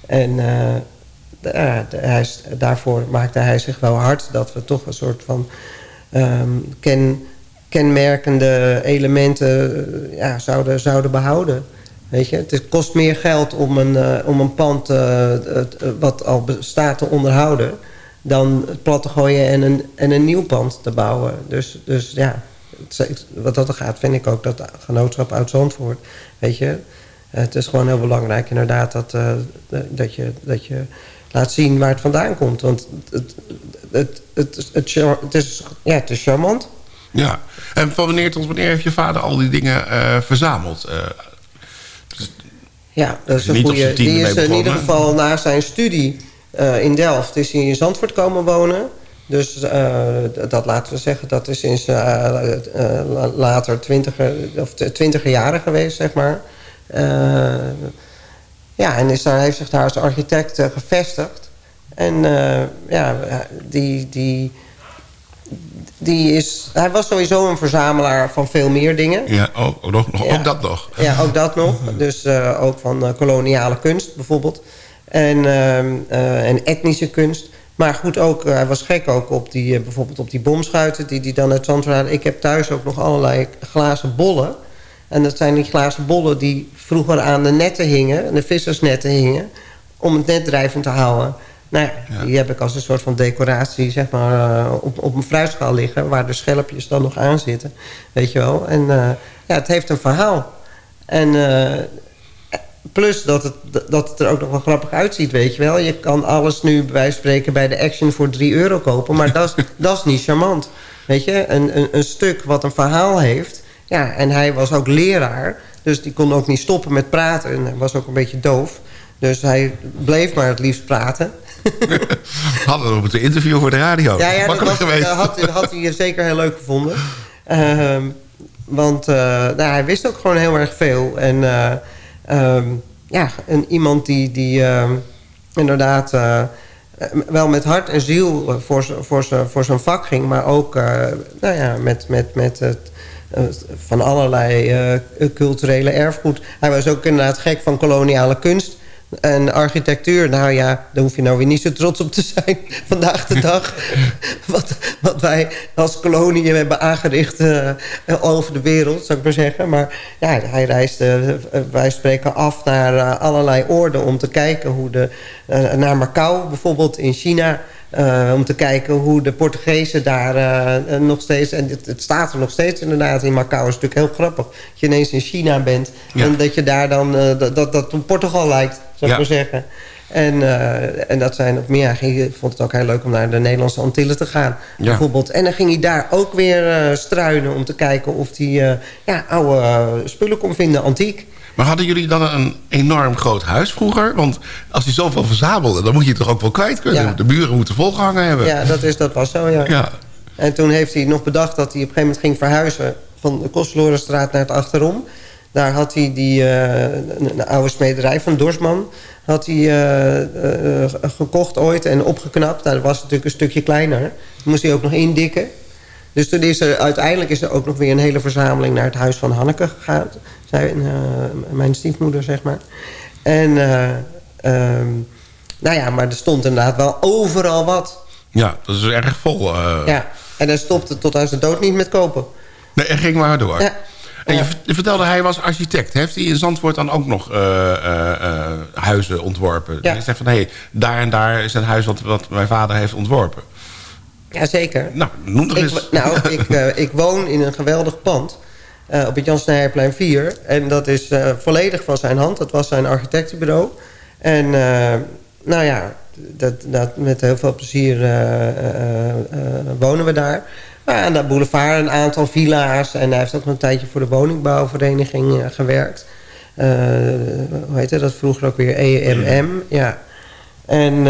En hij, daarvoor maakte hij zich wel hard dat we toch een soort van ehm, ken, kenmerkende elementen ja, zouden, zouden behouden. Weet je, het kost meer geld om een, om een pand wat al bestaat te onderhouden... dan het plat te gooien en een, en een nieuw pand te bouwen. Dus, dus ja, wat dat gaat, vind ik ook dat genootschap uit Zandvoort... weet je, het is gewoon heel belangrijk inderdaad dat, dat, je, dat je laat zien waar het vandaan komt. Want het, het, het, het, het, is, ja, het is charmant. Ja, en van wanneer tot wanneer heeft je vader al die dingen uh, verzameld? Uh, dus ja, dat is een goede. Die is in ieder geval na zijn studie in Delft is hij in Zandvoort komen wonen. Dus dat laten we zeggen, dat is sinds later twintiger, of twintiger jaren geweest, zeg maar. Ja, en is daar, heeft zich daar als architect gevestigd. En ja, die, die, die is, hij was sowieso een verzamelaar van veel meer dingen. Ja, ook, ook, nog, ja. ook dat nog. Ja, ook dat nog. Dus ook van koloniale kunst bijvoorbeeld. En, ehm, en etnische kunst. Maar goed, ook, hij was gek ook op die, eh, bijvoorbeeld op die bomschuiten... die die dan uit Zandvoort. Ik heb thuis ook nog allerlei glazen bollen. En dat zijn die glazen bollen die vroeger aan de netten hingen... de vissersnetten hingen... om het net drijvend te houden. Nou ja, die heb ik als een soort van decoratie zeg maar, uh, op, op een fruitschaal liggen... waar de schelpjes dan nog aan zitten. Weet je wel. En uh, ja, het heeft een verhaal. En Plus dat het, dat het er ook nog wel grappig uitziet, weet je wel. Je kan alles nu bij wijze van spreken bij de Action voor 3 euro kopen. Maar dat is, dat is niet charmant. Weet je, een, een, een stuk wat een verhaal heeft. Ja, en hij was ook leraar. Dus die kon ook niet stoppen met praten. En hij was ook een beetje doof. Dus hij bleef maar het liefst praten. Hadden we moeten interviewen voor de radio. Ja, ja dat was, geweest. had, had hij zeker heel leuk gevonden. Uh, want uh, nou, hij wist ook gewoon heel erg veel. En... Uh, Um, ja, en iemand die, die uh, inderdaad uh, wel met hart en ziel voor, voor, voor zijn vak ging... maar ook nou ja, met, met, met het, van allerlei culturele erfgoed. Hij was ook inderdaad gek van koloniale kunst... En architectuur, nou ja, daar hoef je nou weer niet zo trots op te zijn vandaag de dag. wat, wat wij als kolonie hebben aangericht uh, over de wereld, zou ik maar zeggen. Maar ja, hij reisde, uh, wij spreken af naar uh, allerlei oorden om te kijken hoe de... naar Macau bijvoorbeeld in China... Uh, om te kijken hoe de Portugezen daar uh, nog steeds... en het, het, staat er nog steeds inderdaad in Macau. is natuurlijk heel grappig. Dat je ineens in China bent... Ja. en dat je daar dan... Uh, dat, dat, dat Portugal lijkt, zou ik ja. maar zeggen. En, en dat zijn nog meer. Ik vond het ook heel leuk om naar de Nederlandse Antillen te gaan. Ja. Bijvoorbeeld. En dan ging hij daar ook weer struinen... om te kijken of hij ja, oude spullen kon vinden, antiek. Maar hadden jullie dan een enorm groot huis vroeger? Want als je zoveel verzamelde, dan moet je het toch ook wel kwijt kunnen? Ja. De buren moeten volgehangen hebben. Ja, dat, is, dat was zo, ja. ja. En toen heeft hij nog bedacht dat hij op een gegeven moment ging verhuizen... van de Kostlorenstraat naar het Achterom. Daar had hij die, uh, een, oude smederij van Dorsman... had hij uh, uh, gekocht ooit en opgeknapt. Nou, dat was natuurlijk een stukje kleiner. Moest hij ook nog indikken. Dus toen is er, uiteindelijk is er ook nog weer een hele verzameling... naar het huis van Hanneke gegaan. Zij, uh, mijn stiefmoeder, zeg maar. En, uh, um, nou ja, maar er stond inderdaad wel overal wat. Ja, dat is erg vol. Uh... Ja, en hij stopte tot aan zijn dood niet met kopen. Nee, en ging maar door. Ja. En je, vertelde, hij was architect. Heeft hij in Zandvoort dan ook nog huizen ontworpen? Ja. Je zegt van, hé, hey, daar en daar is een huis wat, wat mijn vader heeft ontworpen. Jazeker. Nou, noem er eens. Ik, nou, ik, uh, ik woon in een geweldig pand. Uh, op het Jan Snijerplein 4. En dat is uh, volledig van zijn hand. Dat was zijn architectenbureau. En nou ja, dat, dat, met heel veel plezier wonen we daar. Maar aan de boulevard een aantal villa's. En hij heeft ook nog een tijdje voor de woningbouwvereniging gewerkt. hoe heette dat vroeger ook weer? EMM, ja. En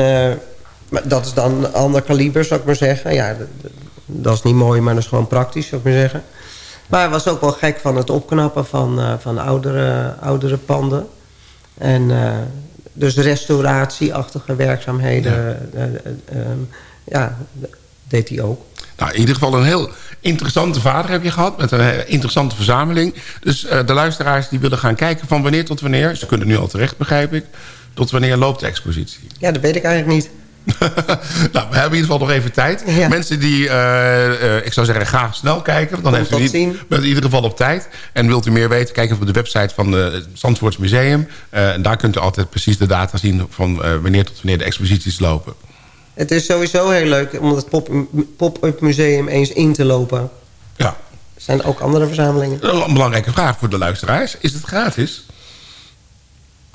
maar dat is dan een ander kaliber, zou ik maar zeggen. Ja, dat, is niet mooi, maar dat is gewoon praktisch, zou ik maar zeggen. Maar hij was ook wel gek van het opknappen van, uh, van oudere, oudere panden. En uh, dus restauratieachtige werkzaamheden, ja. Uh, ja, deed hij ook. Nou, in ieder geval een heel interessante vader heb je gehad... met een interessante verzameling. Dus de luisteraars die willen gaan kijken van wanneer tot wanneer... ze kunnen nu al terecht, begrijp ik... tot wanneer loopt de expositie? Ja, dat weet ik eigenlijk niet. nou, we hebben in ieder geval nog even tijd. Mensen die, eh, eh, ik zou zeggen, graag snel kijken. Dan heeft u niet, bent in ieder geval op tijd. En wilt u meer weten, kijk even op de website van het Zandvoorts Museum. en daar kunt u altijd precies de data zien van wanneer tot wanneer de exposities lopen. Het is sowieso heel leuk om het pop-up museum eens in te lopen. Ja. Er zijn ook andere verzamelingen. Een belangrijke vraag voor de luisteraars. Is het gratis?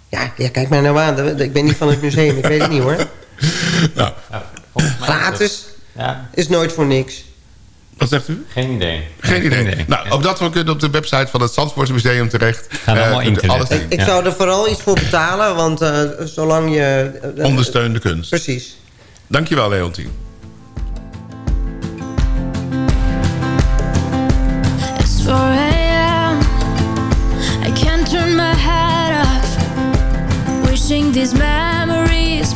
Ja, ja kijk mij nou aan. Ik ben niet van het museum. Ik weet het niet hoor. Nou. Gratis ja. is nooit voor niks. Wat zegt u? Geen idee. Geen idee. Nou, ook dat we kunnen op de website van het Zandvoortsmuseum terecht. Gaan allemaal uh, internet. Ik, ik zou er vooral iets voor betalen, want uh, zolang je... Uh, Ondersteun de kunst. Precies. Dankjewel, Leontien. It's 4 a.m. I can't turn my head off Wishing these memories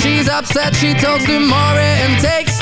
She's upset, she talks to Maury and takes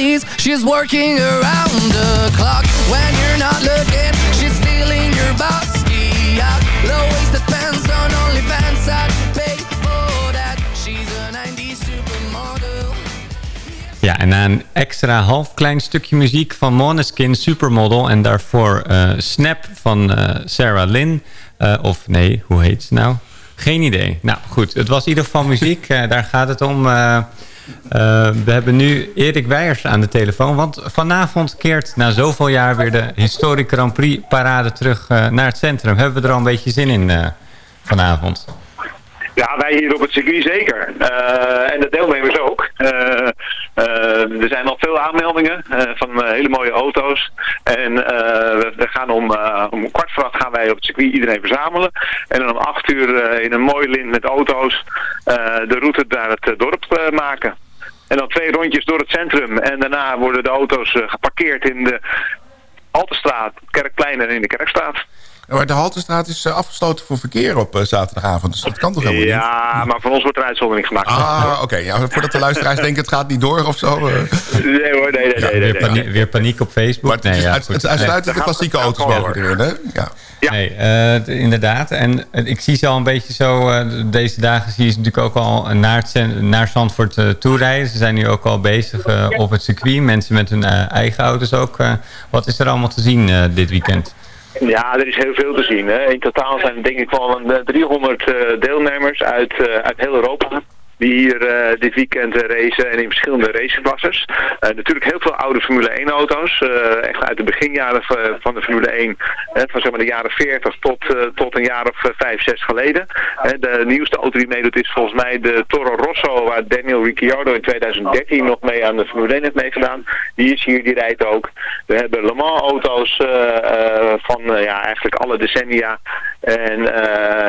She's working around the clock when you're not looking. She's stealing your bossy out. Low-waisted pants on OnlyFans. I'd pay for that. She's a 90s supermodel. Ja, en na een extra half klein stukje muziek van Måneskin Supermodel... en daarvoor eh, Snap van eh, Sarah Lynn. Eh, of nee, hoe heet ze nou? Geen idee. Nou goed, het was in ieder geval muziek. Daar gaat het om. Eh, we hebben nu Erik Weijers aan de telefoon. Want vanavond keert na zoveel jaar weer de Historic Grand Prix parade terug eh, naar het centrum. Hebben we er al een beetje zin in eh, vanavond? Ja, wij hier op het circuit zeker. Eh, en de deelnemers ook. Eh, er zijn al veel aanmeldingen van hele mooie auto's. En we, we gaan om, om kwart voor acht gaan wij op het circuit iedereen verzamelen. En dan om acht uur in een mooi lint met auto's de route naar het dorp maken. En dan twee rondjes door het centrum. En daarna worden de auto's geparkeerd in de Altenstraat, Kerkplein en in de Kerkstraat. Maar de Haltestraat is eh, afgesloten voor verkeer op eh, zaterdagavond. Dus dat kan toch helemaal niet? Ja, maar voor ons wordt er uitzondering gemaakt. Ah, oké. Ja, voordat de luisteraars denken het gaat niet door of zo. eh. Nee hoor, nee, nee, nee. nee, weer, nee. paniek, weer paniek op Facebook? Maar het is, ja, uit, het uitsluitend de klassieke Dat auto's mogen erin? Ja. Ja. Nee, eh, inderdaad. En ik zie ze al een beetje zo... eh, deze dagen zie je ze natuurlijk ook al naar, het, cen- naar Zandvoort eh, toerijden. Ze zijn nu ook al bezig op het circuit. Mensen met hun eh, eigen auto's ook. wat is er allemaal te zien eh, dit weekend? Ja, er is heel veel te zien. Hè. In totaal zijn er denk ik wel een, eh, 300 eh, deelnemers uit, eh, uit heel Europa. Die hier eh, dit weekend racen en in verschillende raceklasses. Eh, natuurlijk heel veel oude Formule 1 auto's. eh, echt uit de beginjaren van de Formule 1. hè, van zeg maar de jaren 40 tot, tot een jaar of eh, 5, 6 geleden. De nieuwste auto die meedoet is volgens mij de Toro Rosso. Waar Daniel Ricciardo in 2013 nog mee aan de Formule 1 heeft meegedaan. Die is hier, die rijdt ook. We hebben Le Mans auto's van ja, eigenlijk alle decennia. En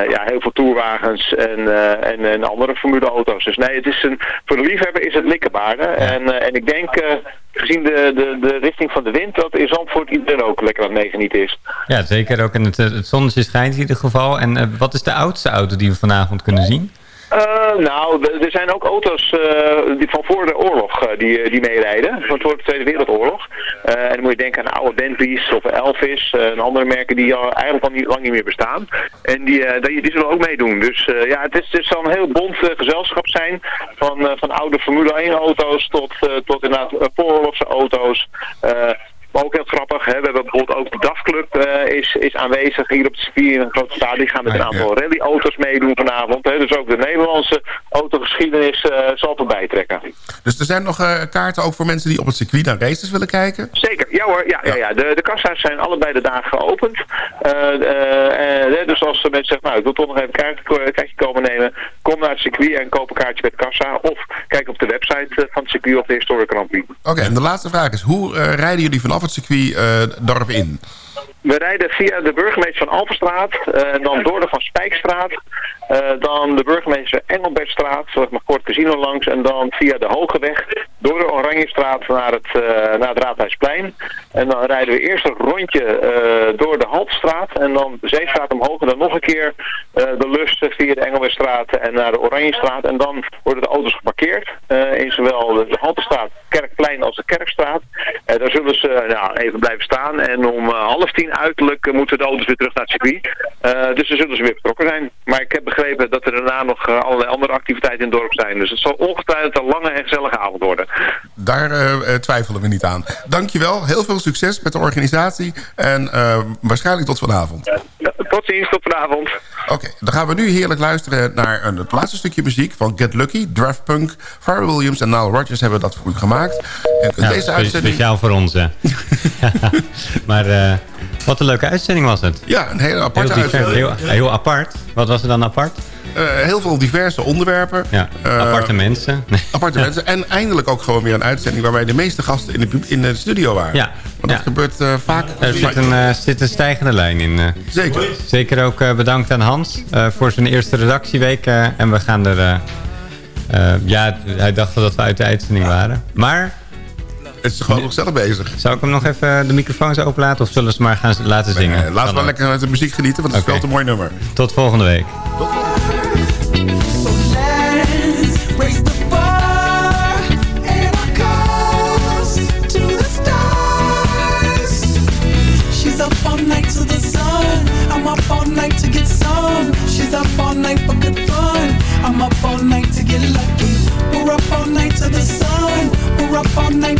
ja, heel veel tourwagens en, en, en andere Formule auto's. Dus nee, het is een, voor de liefhebber is het likkerbaarden. En, eh, en ik denk, eh, gezien de, de, de richting van de wind, dat in Zandvoort iedereen ook lekker aan het meegenieten is. Ja, zeker ook. En het, eh, het zonnetje schijnt in ieder geval. En wat is de oudste auto die we vanavond kunnen zien? Eh, nou, er zijn ook auto's eh, die van voor de oorlog eh, die, die meerijden, van voor de Tweede Wereldoorlog. En dan moet je denken aan oude Bentleys of Elvis en andere merken die al, eigenlijk al niet, lang niet meer bestaan. En die, die, die zullen ook meedoen. Dus ja, het, is, het zal een heel bond gezelschap zijn van, van oude Formule 1 auto's tot, tot inderdaad uh, vooroorlogse auto's. Maar ook heel grappig, hè? we hebben bijvoorbeeld ook de DAF-club eh, is, is aanwezig hier op het circuit in een grote stadion. Die gaan met een aantal rallyauto's meedoen vanavond. Hè? Dus ook de Nederlandse autogeschiedenis eh, zal erbij trekken. Dus er zijn nog eh, kaarten ook voor mensen die op het circuit naar races willen kijken? Zeker, ja hoor. Ja, ja. Ja, De, de kassa's zijn allebei de dagen geopend. Dus als mensen zeggen, nou ik wil toch nog even een kaart- een kaartje komen nemen. Kom naar het circuit en koop een kaartje bij de kassa. Of kijk op de website van het circuit of de Historic Grand Prix. Oké, en de laatste vraag is, hoe rijden jullie vanaf het circuit eh, dorp in? We rijden via de burgemeester van Alpenstraat, eh, en dan door de Van Spijkstraat, eh, dan de burgemeester Engelbertstraat, zeg maar kort casino langs, en dan via de Hogeweg door de Oranjestraat naar het, eh, naar het Raadhuisplein. En dan rijden we eerst een rondje door de Haltstraat en dan de Zeestraat omhoog en dan nog een keer de Lust via de Engelbertstraat en naar de Oranjestraat. En dan worden de auto's geparkeerd in zowel de, Haltestraat, Kerkplein als de Kerkstraat. Eh, daar zullen ze nou, even blijven staan en om half tien uiterlijk eh, moeten de auto's weer terug naar het circuit. Eh, dus dan zullen ze weer betrokken zijn. Maar ik heb begrepen dat er daarna nog eh, allerlei andere activiteiten in het dorp zijn. Dus het zal ongetwijfeld een lange en gezellige avond worden. Daar eh, eh, twijfelen we niet aan. Dankjewel, heel veel succes met de organisatie en eh, waarschijnlijk tot vanavond. Tot ziens, tot vanavond. Oké, dan gaan we nu heerlijk luisteren naar een, het laatste stukje muziek van Get Lucky, Draft Punk, Pharrell Williams en Nile Rodgers hebben dat voor u gemaakt. En Ja, deze uitzending... Speciaal voor ons, hè. maar eh, wat een leuke uitzending was het. Ja, een hele aparte heel, uitzending. heel, heel apart. Wat was er dan apart? Eh, heel veel diverse onderwerpen. Ja, Eh, aparte mensen. Aparte mensen. En eindelijk ook gewoon weer een uitzending... waarbij de meeste gasten in de, in de studio waren. Ja. Want dat gebeurt eh, vaak. Er zit een, zit een stijgende lijn in. Zeker. Zeker ook bedankt aan Hans voor zijn eerste redactieweek. en we gaan er... ja, hij dacht dat we uit de uitzending waren. Maar... Het is gewoon nog zelf bezig. Zou ik hem nog even eh, de microfoon microfoons openlaten of zullen ze maar gaan laten zingen? Eh, Laat maar lekker met de muziek genieten, want het speelt is wel een mooi nummer. Tot volgende week. Tot all night to get lucky. We're up all night to the sun. We're up all night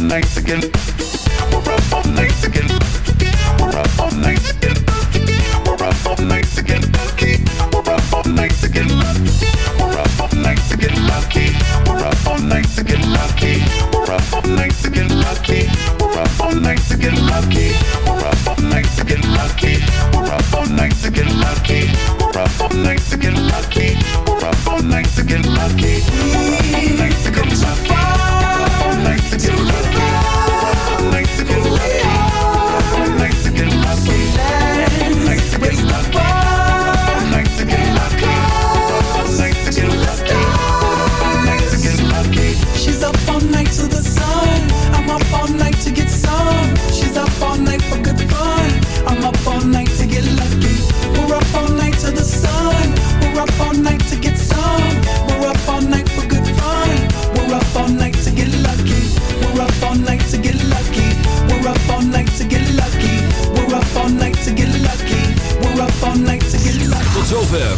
We're up all night to get. We're up all night to get. We're up all night to get. We're up all night to get lucky. We're up all night to get lucky. We're up all night to get lucky. We're up all night to get lucky. We're up all night to get lucky. We're up all night to get lucky. We're up all night to get lucky. We're up all night to get lucky. We're up all night to get lucky. We're up all night to get lucky.